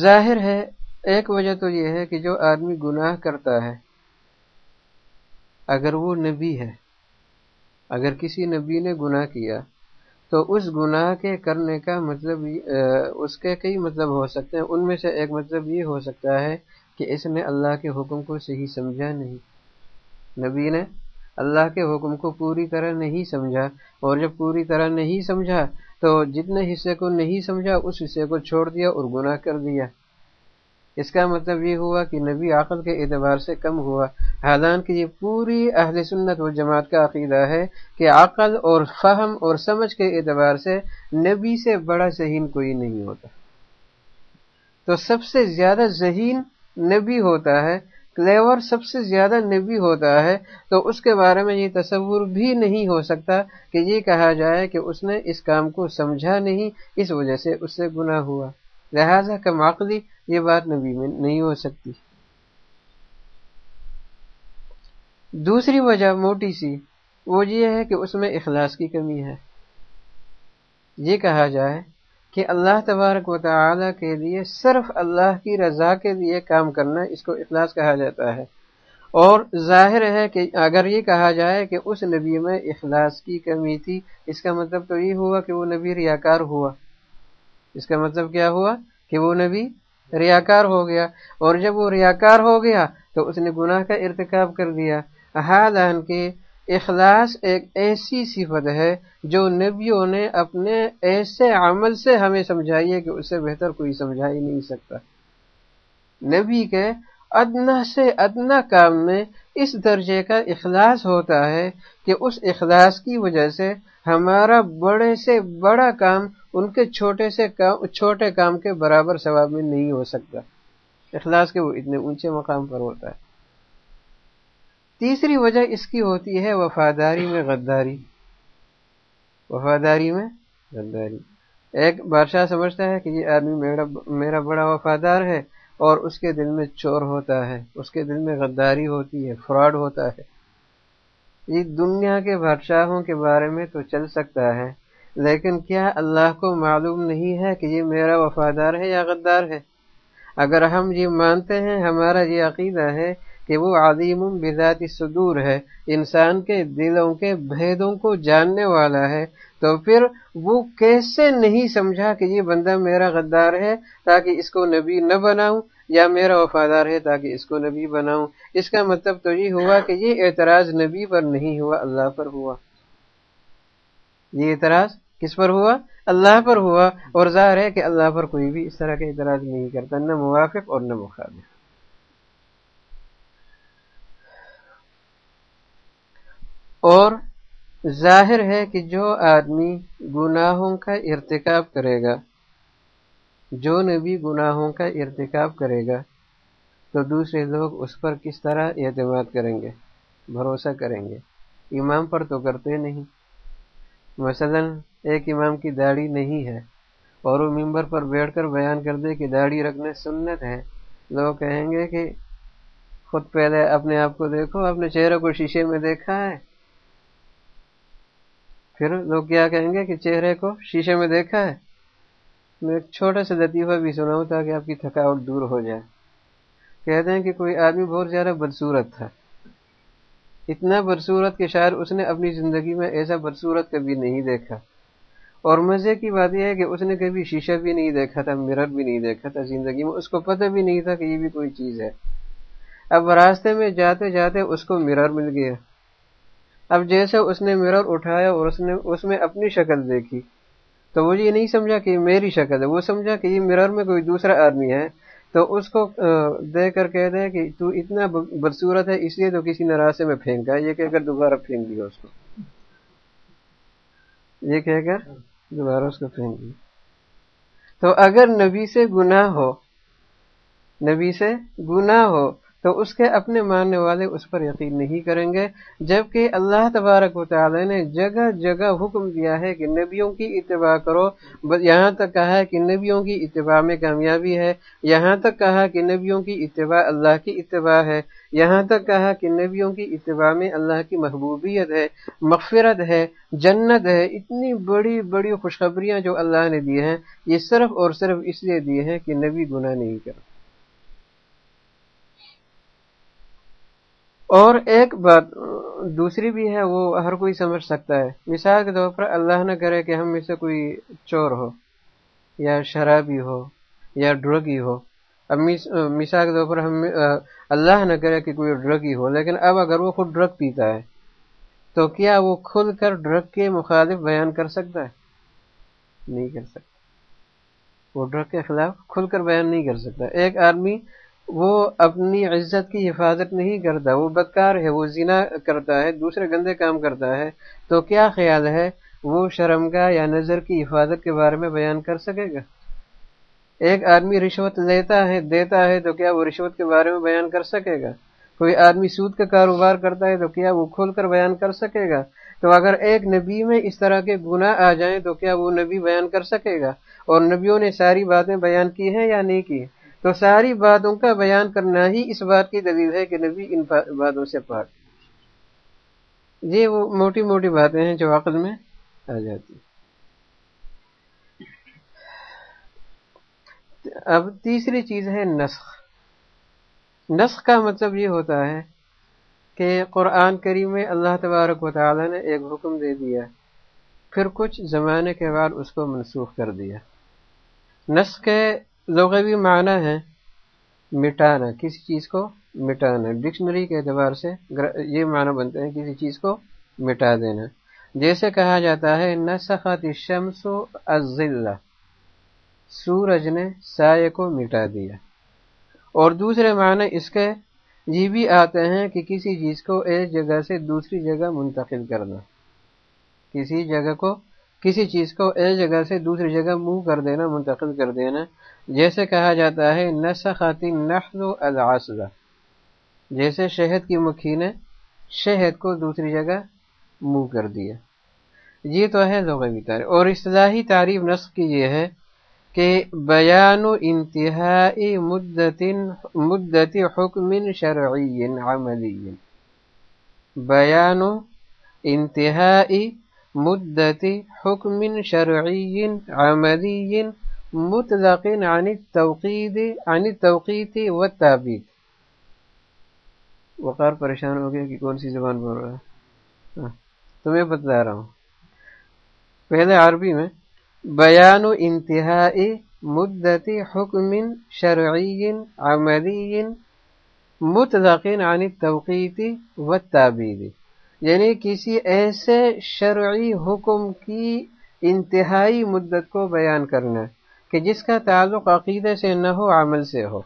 ظاہر ہے، ایک وجہ تو یہ ہے کہ جو آدمی گناہ کرتا ہے، اگر وہ نبی ہے، اگر کسی نبی نے گناہ کیا، تو اس گناہ کے کرنے کا مطلب اس کے کئی مطلب ہو سکتے ہیں۔ ان میں سے ایک مطلب یہ ہو سکتا ہے کہ اس نے اللہ کے حکم کو صحیح سمجھا نہیں۔ نبی نے اللہ کے حکم کو پوری طرح نہیں سمجھا اور جب پوری طرح نہیں سمجھا تو جتنے حصے کو نہیں سمجھا، اس حصے کو چھوڑ دیا اور گناہ کر دیا۔ اس کا مطلب یہ ہوا کہ نبی عقل کے اعتبار سے کم ہوا۔ حالانکہ یہ پوری اہل سنت و جماعت کا عقیدہ ہے کہ عقل اور فہم اور سمجھ کے اعتبار سے نبی سے بڑا ذہین کوئی نہیں ہوتا۔ تو سب سے زیادہ ذہین نبی ہوتا ہے کلیور سب سے زیادہ نبی ہوتا ہے، تو اس کے بارے میں یہ تصور بھی نہیں ہو سکتا کہ یہ کہا جائے کہ اس نے اس کام کو سمجھا نہیں، اس وجہ سے اس سے گناہ ہوا۔ لہذا کم عقلی یہ بات نبی میں نہیں ہو سکتی۔ دوسری وجہ موٹی سی، وہ یہ ہے کہ اس میں اخلاص کی کمی ہے۔ یہ کہا جائے کہ اللہ تبارک و تعالی کے لیے صرف اللہ کی رضا کے لیے کام کرنا اس کو اخلاص کہا جاتا ہے۔ اور ظاہر ہے کہ اگر یہ کہا جائے کہ اس نبی میں اخلاص کی کمی تھی، اس کا مطلب تو یہ ہوا کہ وہ نبی ریاکار ہوا۔ اس کا مطلب کیا ہوا؟ کہ وہ نبی ریاکار ہو گیا۔ اور جب وہ ریاکار ہو گیا تو اس نے گناہ کا ارتکاب کر دیا۔ حالانکہ اخلاص ایک ایسی صفت ہے جو نبیوں نے اپنے ایسے عمل سے ہمیں سمجھائی ہے کہ اس سے بہتر کوئی سمجھا ہی نہیں سکتا۔ نبی کے ادنا سے ادنا کام میں اس درجے کا اخلاص ہوتا ہے کہ اس اخلاص کی وجہ سے ہمارا بڑے سے بڑا کام ان کے چھوٹے سے کام چھوٹے کام کے برابر ثواب میں نہیں ہو سکتا۔ اخلاص کے وہ اتنے اونچے مقام پر ہوتا ہے۔ تیسری وجہ اس کی ہوتی ہے وفاداری میں غداری۔ وفاداری میں غداری۔ ایک بادشاہ سمجھتا ہے کہ یہ آدمی میرا میرا بڑا وفادار ہے اور اس کے دل میں چور ہوتا ہے، اس کے دل میں غداری ہوتی ہے، فراڈ ہوتا ہے۔ یہ دنیا کے بادشاہوں کے بارے میں تو چل سکتا ہے، لیکن کیا اللہ کو معلوم نہیں ہے کہ یہ میرا وفادار ہے یا غدار ہے؟ اگر ہم یہ مانتے ہیں، ہمارا یہ عقیدہ ہے کہ وہ عظیم بذات صدور ہے، انسان کے دلوں کے بھیدوں کو جاننے والا ہے۔ تو پھر وہ کیسے نہیں سمجھا کہ یہ بندہ میرا غدار ہے تاکہ اس کو نبی نہ بناؤں، یا میرا وفادار ہے تاکہ اس کو نبی بناؤں؟ اس کا مطلب تو یہ ہوا کہ یہ اعتراض نبی پر نہیں ہوا، اللہ پر ہوا۔ یہ اعتراض کس پر ہوا؟ اللہ پر ہوا۔ اور ظاہر ہے کہ اللہ پر کوئی بھی اس طرح کا اعتراض نہیں کرتا، نہ موافق اور نہ مخالف۔ اور ظاہر ہے کہ جو آدمی گناہوں کا ارتکاب کرے گا، جو نبی گناہوں کا ارتکاب کرے گا، تو دوسرے لوگ اس پر کس طرح اعتماد کریں گے، بھروسہ کریں گے؟ امام پر تو کرتے نہیں۔ مثلا ایک امام کی داڑھی نہیں ہے اور وہ ممبر پر بیٹھ کر بیان کر دے کہ داڑھی رکھنے سنت ہے، لوگ کہیں گے کہ خود پہلے اپنے آپ کو دیکھو، اپنے چہرے کو شیشے میں دیکھا ہے۔ پھر لوگ کیا کہیں گے کہ چہرے کو شیشے میں دیکھا ہے؟ میں ایک چھوٹا سا لطیفہ بھی سناؤں تاکہ آپ کی تھکاوٹ دور ہو جائے۔ کہتے ہیں کہ کوئی آدمی بہت زیادہ بدصورت تھا۔ اتنا بدصورت کہ شاید اس نے اپنی زندگی میں ایسا بدصورت کبھی نہیں دیکھا۔ اور مزے کی بات یہ ہے کہ اس نے کبھی شیشہ بھی نہیں دیکھا تھا مرر بھی نہیں دیکھا تھا زندگی میں۔ اس کو پتہ بھی نہیں تھا کہ یہ بھی کوئی چیز ہے۔ اب راستے میں جاتے جاتے اس کو مرر مل گیا۔ اب جیسے اس نے مرر اٹھایا اور اس نے اس میں اپنی شکل دیکھی، تو وہ یہ نہیں سمجھا کہ میری شکل ہے، وہ سمجھا کہ یہ مرر میں کوئی دوسرا آدمی ہے، تو اس کو دے کر کہہ دے کہ تو اتنا بدصورت ہے، اس لیے تو کسی نے راستے میں پھینکا، یہ کہہ کر دوبارہ پھینک دیا اس کو۔ یہ کہہ کر دوبارہ اس کو پھینک دیا۔ تو اگر نبی سے گناہ ہو، نبی سے گناہ ہو تو اس کے اپنے ماننے والے اس پر یقین نہیں کریں گے، جبکہ اللہ تبارک و تعالی نے جگہ جگہ حکم دیا ہے کہ نبیوں کی اتباع کرو۔ یہاں تک کہا کہ نبیوں کی اتباع میں کامیابی ہے، یہاں تک کہا کہ نبیوں کی اتباع اللہ کی اتباع ہے، یہاں تک کہا کہ نبیوں کی اتباع میں اللہ کی محبوبیت ہے، مغفرت ہے، جنت ہے۔ اتنی بڑی بڑی خوشخبریاں جو اللہ نے دی ہیں، یہ صرف اور صرف اس لیے دیے ہیں کہ نبی گناہ نہیں کرتا اور ایک بات، دوسری بھی ہے، وہ ہر کوئی سمجھ سکتا ہے۔ مثال کے طور پر اللہ نہ کرے کہ ہم میں سے کوئی چور ہو، یا شرابی ہو، یا ڈرگی ہو۔ اب مثال کے طور پر ہم، اللہ نہ کرے کہ کوئی ڈرگی ہو، لیکن اب اگر وہ خود ڈرگ پیتا ہے، تو کیا وہ کھل کر ڈرگ کے مخالف بیان کر سکتا ہے؟ نہیں کر سکتا۔ وہ ڈرگ کے خلاف کھل کر بیان نہیں کر سکتا۔ ایک آدمی وہ اپنی عزت کی حفاظت نہیں کرتا، وہ بدکار ہے، وہ زنا کرتا ہے، دوسرے گندے کام کرتا ہے۔ تو کیا خیال ہے، وہ شرم کا یا نظر کی حفاظت کے بارے میں بیان کر سکے گا؟ ایک آدمی رشوت لیتا ہے، دیتا ہے، تو کیا وہ رشوت کے بارے میں بیان کر سکے گا؟ کوئی آدمی سود کا کاروبار کرتا ہے، تو کیا وہ کھول کر بیان کر سکے گا؟ تو اگر ایک نبی میں اس طرح کے گناہ آ جائیں، تو کیا وہ نبی بیان کر سکے گا؟ اور نبیوں نے ساری باتیں بیان کی ہیں یا نہیں کی؟ تو ساری باتوں کا بیان کرنا ہی اس بات کی دلیل ہے کہ نبی ان باتوں سے پاک یہ وہ موٹی موٹی باتیں ہیں جو عقل میں آ جاتی اب تیسری چیز ہے نسخ۔ نسخ کا مطلب یہ ہوتا ہے کہ قرآن کریم میں اللہ تبارک و تعالی نے ایک حکم دے دیا۔ پھر کچھ زمانے کے بعد اس کو منسوخ کر دیا۔ نسخ کے لغوی معنی ہے مٹانا، کسی چیز کو مٹانا۔ ڈکشنری کے اعتبار سے یہ معنی بنتے ہیں کسی چیز کو مٹا دینا۔ جیسے کہا جاتا ہے، نسخت الشمس الظلہ سورج نے سائے کو مٹا دیا۔ اور دوسرے معنی اس کے یہ بھی آتے ہیں کہ کسی چیز کو ایک جگہ سے دوسری جگہ منتقل کرنا۔ کسی جگہ کو کسی چیز کو ایک جگہ سے دوسری جگہ منہ کر دینا، منتقل کر دینا۔ جیسے کہا جاتا ہے نسخاتی نحل العصلہ جیسے شہد کی مکھی نے شہد کو دوسری جگہ منہ کر دیا۔ یہ تو ہے لغوی تعریف۔ اور اصطلاحی تعریف نسخ کی یہ ہے کہ بیان و انتہائی مدت مدت حکم شرعی عملی۔ بیان و انتہائی مدت حکم شرعی عملی مطلق عن التوقید عن التوقیت و تعبید وقار پریشان ہو گیا کہ کون سی زبان بول رہا ہے؟ ہاں، تمہیں بتا رہا ہوں۔ پہلے عربی میں بیان و انتہائی مدت حکم شرعی عملی مطلق عن التوقیت و تعبید یعنی کسی ایسے شرعی حکم کی انتہائی مدت کو بیان کرنا کہ جس کا تعلق عقیدے سے نہ ہو، عمل سے ہو۔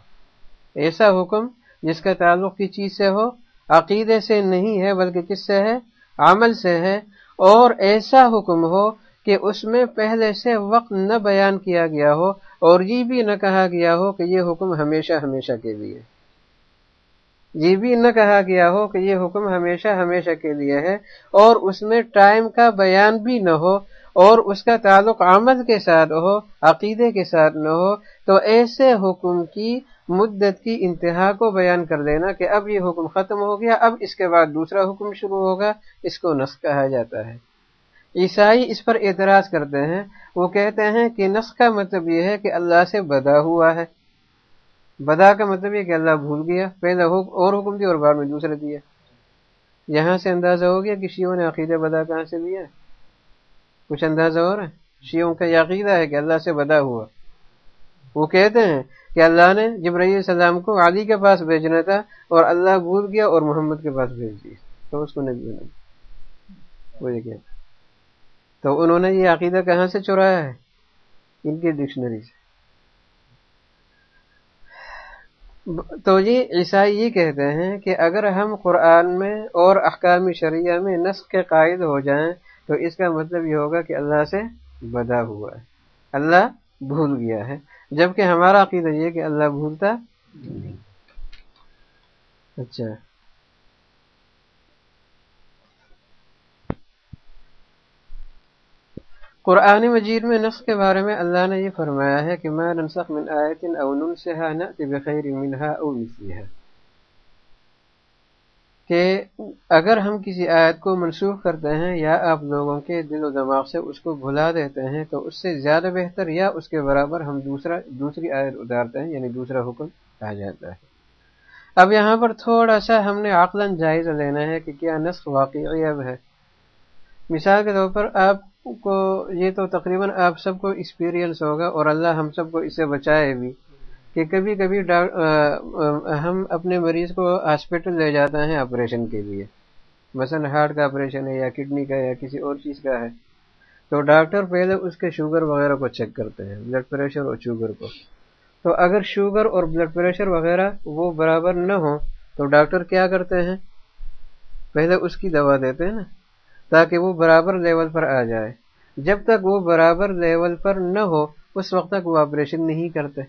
ایسا حکم جس کا تعلق کی چیز سے ہو عقیدے سے نہیں ہے بلکہ کس سے ہے؟ عمل سے ہے۔ اور ایسا حکم ہو کہ اس میں پہلے سے وقت نہ بیان کیا گیا ہو اور یہ بھی نہ کہا گیا ہو کہ یہ حکم ہمیشہ ہمیشہ کے لیے۔ یہ بھی نہ کہا گیا ہو کہ یہ حکم ہمیشہ ہمیشہ کے لیے ہے اور اس میں ٹائم کا بیان بھی نہ ہو اور اس کا تعلق عمل کے ساتھ ہو، عقیدے کے ساتھ نہ ہو، تو ایسے حکم کی مدت کی انتہا کو بیان کر دینا کہ اب یہ حکم ختم ہو گیا، اب اس کے بعد دوسرا حکم شروع ہوگا، اس کو نسخ کہا جاتا ہے۔ عیسائی اس پر اعتراض کرتے ہیں، وہ کہتے ہیں کہ نسخ کا مطلب یہ ہے کہ اللہ سے بدا ہوا ہے۔ بدا کا مطلب یہ کہ اللہ بھول گیا پہلے اور حکم دیا اور بعد میں دوسرا دیا۔ یہاں سے اندازہ ہو گیا کہ شیوں نے عقیدہ بدا کہاں سے دیا کچھ اندازہ ہو رہا ہے کا یہ عقیدہ ہے کہ اللہ سے بدا ہوا۔ وہ کہتے ہیں کہ اللہ نے جبرائیل السلام کو علی کے پاس بھیجنا تھا اور اللہ بھول گیا اور محمد کے پاس بھیج دیا۔ تو اس کو نہیں وہ یہ کہتا تو انہوں نے یہ عقیدہ کہاں سے چرایا ہے؟ ان کی ڈکشنری سے۔ تو یہ عیسائی یہ کہتے ہیں کہ اگر ہم قرآن میں اور احکام شریعہ میں نسخ کے قائد ہو جائیں تو اس کا مطلب یہ ہوگا کہ اللہ سے بدا ہوا ہے۔ اللہ بھول گیا ہے۔ جبکہ ہمارا عقیدہ یہ کہ اللہ بھولتا اچھا۔ قرآن مجید میں نسخ کے بارے میں اللہ نے یہ فرمایا ہے کہ میں ننسخ من آیت او ننسها نأتی بخیر منها او مثلها کہ اگر ہم کسی آیت کو منسوخ کرتے ہیں یا آپ لوگوں کے دل و دماغ سے اس کو بھلا دیتے ہیں تو اس سے زیادہ بہتر یا اس کے برابر ہم دوسرا، دوسری آیت اتارتے ہیں یعنی دوسرا حکم آ جاتا ہے۔ اب یہاں پر تھوڑا سا ہم نے عقلاً جائزہ لینا ہے کہ کیا نسخ واقعی اب ہے۔ مثال کے طور پر آپ کو یہ تو تقریباً آپ سب کو ایکسپیرئنس ہوگا اور اللہ ہم سب کو اس سے بچائے بھی کہ کبھی کبھی ہم اپنے مریض کو ہاسپٹل لے جاتے ہیں آپریشن کے لیے۔ مثلا ہارٹ کا آپریشن ہے یا کڈنی کا یا کسی اور چیز کا ہے۔ تو ڈاکٹر پہلے اس کے شوگر وغیرہ کو چیک کرتے ہیں بلڈ پریشر اور شوگر کو۔ تو اگر شوگر اور بلڈ پریشر وغیرہ وہ برابر نہ ہو تو ڈاکٹر کیا کرتے ہیں؟ پہلے اس کی دوا دیتے ہیں نا، تاکہ وہ برابر لیول پر آ جائے۔ جب تک وہ برابر لیول پر نہ ہو، اس وقت تک وہ آپریشن نہیں کرتے۔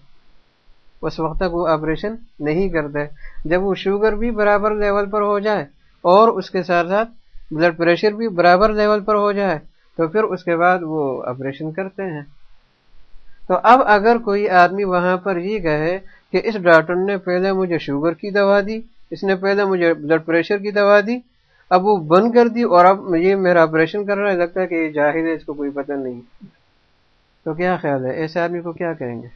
اس وقت تک وہ آپریشن نہیں کرتے۔ جب وہ شوگر بھی برابر لیول پر ہو جائے اور اس کے ساتھ ساتھ بلڈ پریشر بھی برابر لیول پر ہو جائے، تو پھر اس کے بعد وہ آپریشن کرتے ہیں۔ تو اب اگر کوئی آدمی وہاں پر یہ کہے کہ اس ڈاکٹر نے پہلے مجھے شوگر کی دوا دی، اس نے پہلے مجھے بلڈ پریشر کی دوا دی اب وہ بند کر دی اور اب یہ میرا آپریشن کر رہا ہے، لگتا ہے کہ یہ جاہد ہے، اس کو کوئی پتہ نہیں۔ تو کیا خیال ہے؟ ایسے آدمی کو کیا کہیں گے؟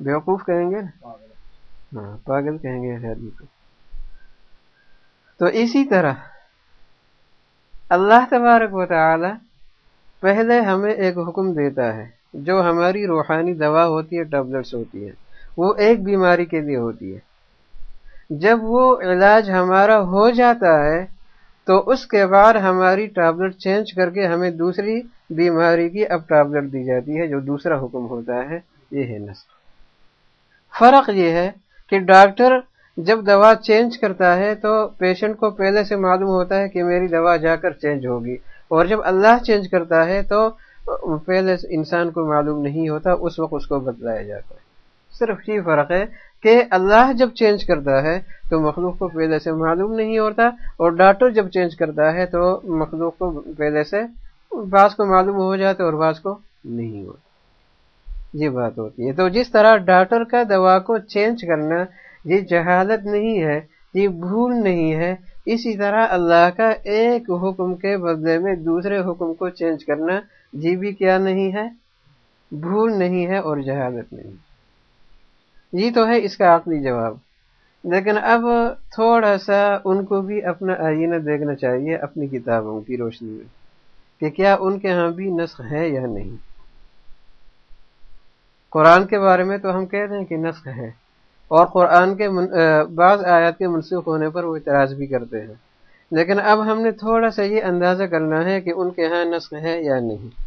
بیوقوف کہیں گے؟ ہاں پاگل کہیں گے ایسے آدمی کو۔ تو اسی طرح اللہ تبارک و تعالی پہلے ہمیں ایک حکم دیتا ہے، جو ہماری روحانی دوا ہوتی ہے ٹیبلٹس ہوتی ہے وہ ایک بیماری کے لیے ہوتی ہے۔ جب وہ علاج ہمارا ہو جاتا ہے تو اس کے بعد ہماری ٹیبلٹ چینج کر کے ہمیں دوسری بیماری کی اب ٹیبلٹ دی جاتی ہے، جو دوسرا حکم ہوتا ہے، یہ ہے نسخ فرق یہ ہے کہ ڈاکٹر جب دوا چینج کرتا ہے تو پیشنٹ کو پہلے سے معلوم ہوتا ہے کہ میری دوا جا کر چینج ہوگی۔ اور جب اللہ چینج کرتا ہے تو پہلے انسان کو معلوم نہیں ہوتا، اس وقت اس کو بدلایا جاتا ہے۔ صرف یہ فرق ہے کہ اللہ جب چینج کرتا ہے تو مخلوق کو پہلے سے معلوم نہیں ہوتا اور ڈاکٹر جب چینج کرتا ہے تو مخلوق کو پہلے سے بعض کو معلوم ہو جاتا اور بعض کو نہیں ہوتا۔ یہ بات ہوتی ہے۔ تو جس طرح ڈاکٹر کا دوا کو چینج کرنا یہ جہالت نہیں ہے، یہ بھول نہیں ہے، اسی طرح اللہ کا ایک حکم کے بدلے میں دوسرے حکم کو چینج کرنا یہ بھی کیا نہیں ہے؟ بھول نہیں ہے اور جہالت نہیں۔ یہ تو ہے اس کا عقلی جواب۔ لیکن اب تھوڑا سا ان کو بھی اپنا آئینہ دیکھنا چاہیے اپنی کتابوں کی روشنی میں کہ کیا ان کے ہاں بھی نسخ ہے یا نہیں۔ قرآن کے بارے میں تو ہم کہہ ہیں کہ نسخ ہے اور قرآن کے بعض آیات کے منسوخ ہونے پر وہ اعتراض بھی کرتے ہیں۔ لیکن اب ہم نے تھوڑا سا یہ اندازہ کرنا ہے کہ ان کے ہاں نسخ ہے یا نہیں۔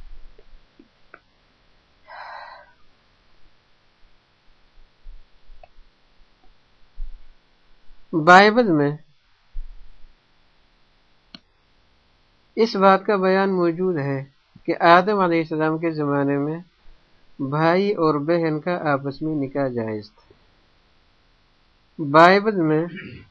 بائبل میں اس بات کا بیان موجود ہے کہ آدم علیہ السلام کے زمانے میں بھائی اور بہن کا آپس میں نکاح جائز تھا۔ بائبل میں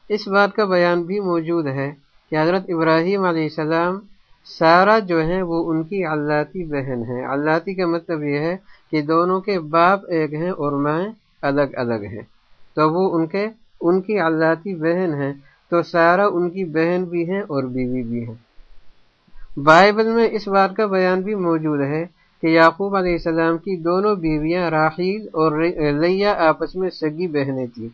اس بات کا بیان بھی موجود ہے کہ حضرت ابراہیم علیہ السلام سارا جو ہے وہ ان کی اللہ بہن ہے اللہ کا مطلب یہ ہے کہ دونوں کے باپ ایک ہیں اور ماں الگ الگ ہیں۔ تو وہ ان کے ان کی اللہ بہن ہے تو سارا ان کی بہن بھی ہیں اور بیوی بھی ہیں۔ بائبل میں اس بات کا بیان بھی موجود ہے کہ یعقوب علیہ السلام کی دونوں بیویاں راحیل اور لیا آپس میں سگی بہنیں تھیں۔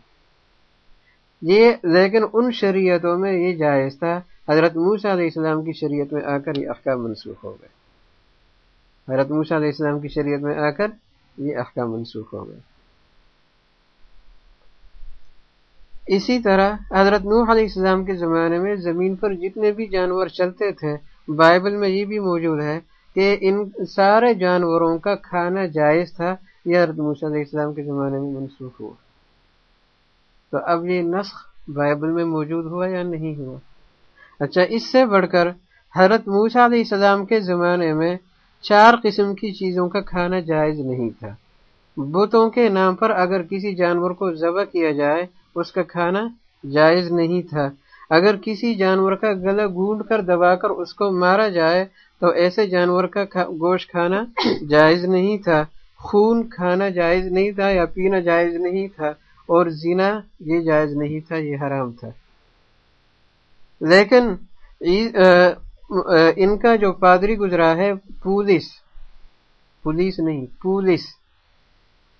یہ، لیکن ان شریعتوں میں یہ جائز تھا۔ حضرت موسیٰ علیہ السلام کی شریعت میں آ کر یہ احکام منسوخ ہو گئے۔ حضرت موسیٰ علیہ السلام کی شریعت میں آ کر یہ احکام منسوخ ہو گئے۔ اسی طرح حضرت نوح علیہ السلام کے زمانے میں زمین پر جتنے بھی جانور چلتے تھے، بائبل میں یہ بھی موجود ہے کہ ان سارے جانوروں کا کھانا جائز تھا، یہ حضرت موسیٰ علیہ السلام کے زمانے میں منسوخ ہوا۔ تو اب یہ نسخ بائبل میں موجود ہوا یا نہیں ہوا؟ اچھا اس سے بڑھ کر حضرت موسا علیہ السلام کے زمانے میں چار قسم کی چیزوں کا کھانا جائز نہیں تھا۔ بتوں کے نام پر اگر کسی جانور کو ذبح کیا جائے اس کا کھانا جائز نہیں تھا۔ اگر کسی جانور کا گلا گونڈ کر دبا کر اس کو مارا جائے، تو ایسے جانور کا گوشت کھانا جائز نہیں تھا۔ خون کھانا جائز نہیں تھا یا پینا جائز نہیں تھا، اور زنا یہ جائز نہیں تھا، یہ حرام تھا۔ لیکن ان کا جو پادری گزرا ہے، پولیس پولیس نہیں، پولیس۔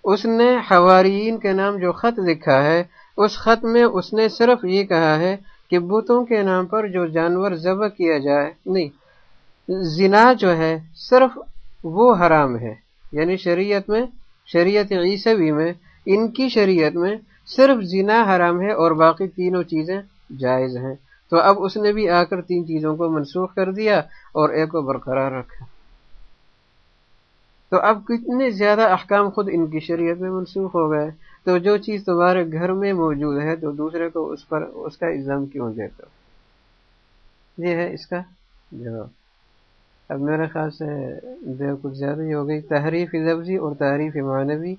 اس نے حوارین کے نام جو خط لکھا ہے اس خط میں اس نے صرف یہ کہا ہے کہ بتوں کے نام پر جو جانور ذبح کیا جائے، نہیں، زنا جو ہے صرف وہ حرام ہے یعنی شریعت میں، شریعت عیسوی میں، ان کی شریعت میں صرف زنا حرام ہے اور باقی تینوں چیزیں جائز ہیں۔ تو اب اس نے بھی آ کر تین چیزوں کو منسوخ کر دیا اور ایک کو برقرار رکھا۔ تو اب کتنے زیادہ احکام خود ان کی شریعت میں منسوخ ہو گئے۔ تو جو چیز تمہارے گھر میں موجود ہے، تو دوسرے کو اس پر، اس کا الزام کیوں دیتے ہو یہ ہے اس کا جواب۔ اب میرے خیال سے دیر کچھ زیادہ ہی ہو گئی۔ تحریف لفظی اور تحریف معنوی،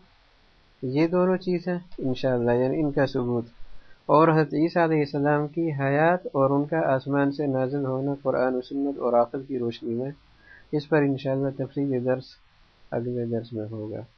یہ دونوں چیز ہیں، انشاءاللہ یعنی ان کا ثبوت۔ اور حضرت عیسیٰ علیہ السلام کی حیات اور ان کا آسمان سے نازل ہونا قرآن و سنت اور آخر کی روشنی میں، اس پر انشاءاللہ تفصیلی درس، اگلے درس میں ہوگا۔